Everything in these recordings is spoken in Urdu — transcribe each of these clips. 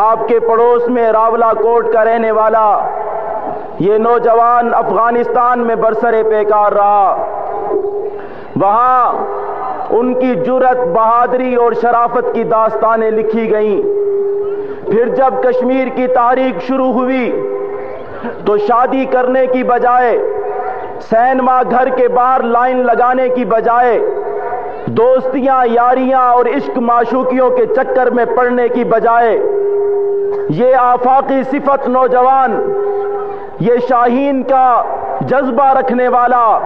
آپ کے پڑوس میں راولا کوٹ کا رہنے والا، یہ نوجوان افغانستان میں برسر پیکار رہا۔ وہاں ان کی جرت بہادری اور شرافت کی داستانیں لکھی گئیں۔ پھر جب کشمیر کی تاریخ شروع ہوئی، تو شادی کرنے کی بجائے، سینما گھر کے باہر لائن لگانے کی بجائے دوستیاں، یاریاں اور عشق معشوقیوں کے چکر میں پڑنے کی بجائے یہ آفاقی صفت نوجوان، یہ شاہین کا جذبہ رکھنے والا،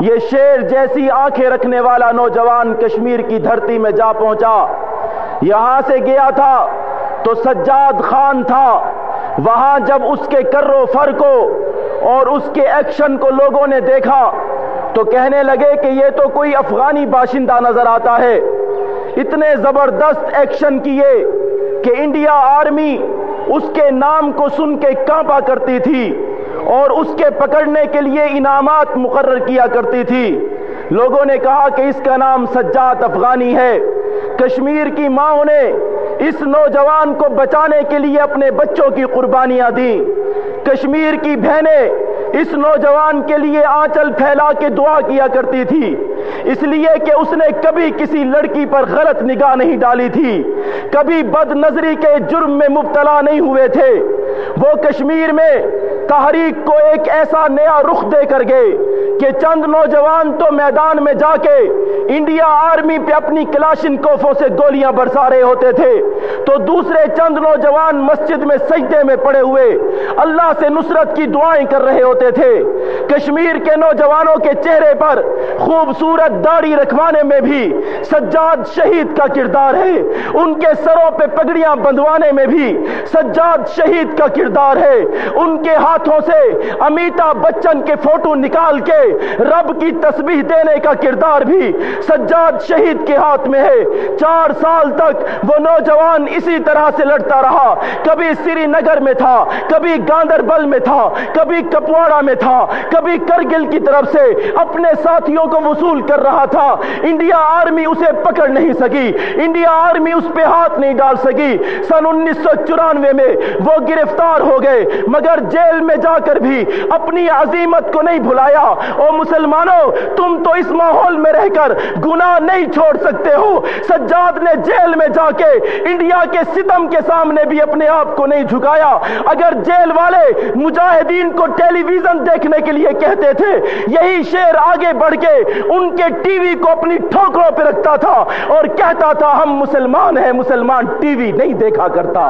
یہ شیر جیسی آنکھیں رکھنے والا نوجوان کشمیر کی دھرتی میں جا پہنچا۔ یہاں سے گیا تھا تو سجاد خان تھا۔ وہاں جب اس کے کرو فر کو اور اس کے ایکشن کو لوگوں نے دیکھا تو کہنے لگے کہ یہ تو کوئی افغانی باشندہ نظر آتا ہے۔ اتنے زبردست ایکشن کیے کہ انڈیا آرمی اس کے نام کو سن کے کانپا کرتی تھی اور اس کے پکڑنے کے لیے انعامات مقرر کیا کرتی تھی۔ لوگوں نے کہا کہ اس کا نام سجاد افغانی ہے۔ کشمیر کی ماں نے اس نوجوان کو بچانے کے لیے اپنے بچوں کی قربانیاں دی کشمیر کی بہنیں اس نوجوان کے لیے آنچل پھیلا کے دعا کیا کرتی تھی۔ اس لیے کہ اس نے کبھی کسی لڑکی پر غلط نگاہ نہیں ڈالی تھی۔ کبھی بد نظری کے جرم میں مبتلا نہیں ہوئے تھے۔ وہ کشمیر میں تحریک کو ایک ایسا نیا رخ دے کر گئے کہ چند نوجوان تو میدان میں جا کے انڈیا آرمی پہ اپنی کلاشن کوفوں سے گولیاں برسا رہے ہوتے تھے۔ تو دوسرے چند نوجوان مسجد میں سجدے میں پڑے ہوئے اللہ سے نصرت کی دعائیں کر رہے ہوتے تھے۔ کشمیر کے نوجوانوں کے چہرے پر خوبصورت داڑھی رکھوانے میں بھی سجاد شہید کا کردار ہے۔ ان کے سروں پہ پگڑیاں بندوانے میں بھی سجاد شہید کا کردار ہے۔ ان کے ہاتھوں سے امیتا بچن کے فوٹو نکال کے رب کی تسبیح دینے کا کردار بھی سجاد شہید کے ہاتھ میں ہے۔ چار سال تک وہ نوجوان اسی طرح سے لڑتا رہا۔ کبھی سری نگر میں تھا، کبھی گاندربل میں تھا، کبھی کپواڑا میں تھا کبھی کرگل کی طرف سے اپنے ساتھیوں کو وصول کر رہا تھا۔ انڈیا آرمی اسے پکڑ نہیں سکی۔ انڈیا آرمی اس پہ ہاتھ نہیں ڈال سکی۔ سن انیس سو چورانوے میں وہ گرفتار ہو گئے، مگر جیل میں جا کر بھی اپنی عظیمت کو نہیں بھلایا۔ او مسلمانوں، تم تو اس ماحول میں رہ کر گناہ نہیں چھوڑ سکتے ہو۔ سجاد نے جیل میں جا کے انڈیا کے ستم کے سامنے بھی اپنے آپ کو نہیں جھکایا۔ اگر جیل والے مجاہدین کو ٹیلی ویژن دیکھنے کے لیے کہتے تھے، یہی شیر آگے بڑھ کے ان کے ٹی وی کو اپنی ٹھوکروں پہ رکھتا تھا اور کہتا تھا، ہم مسلمان ہیں، مسلمان ٹی وی نہیں دیکھا کرتا۔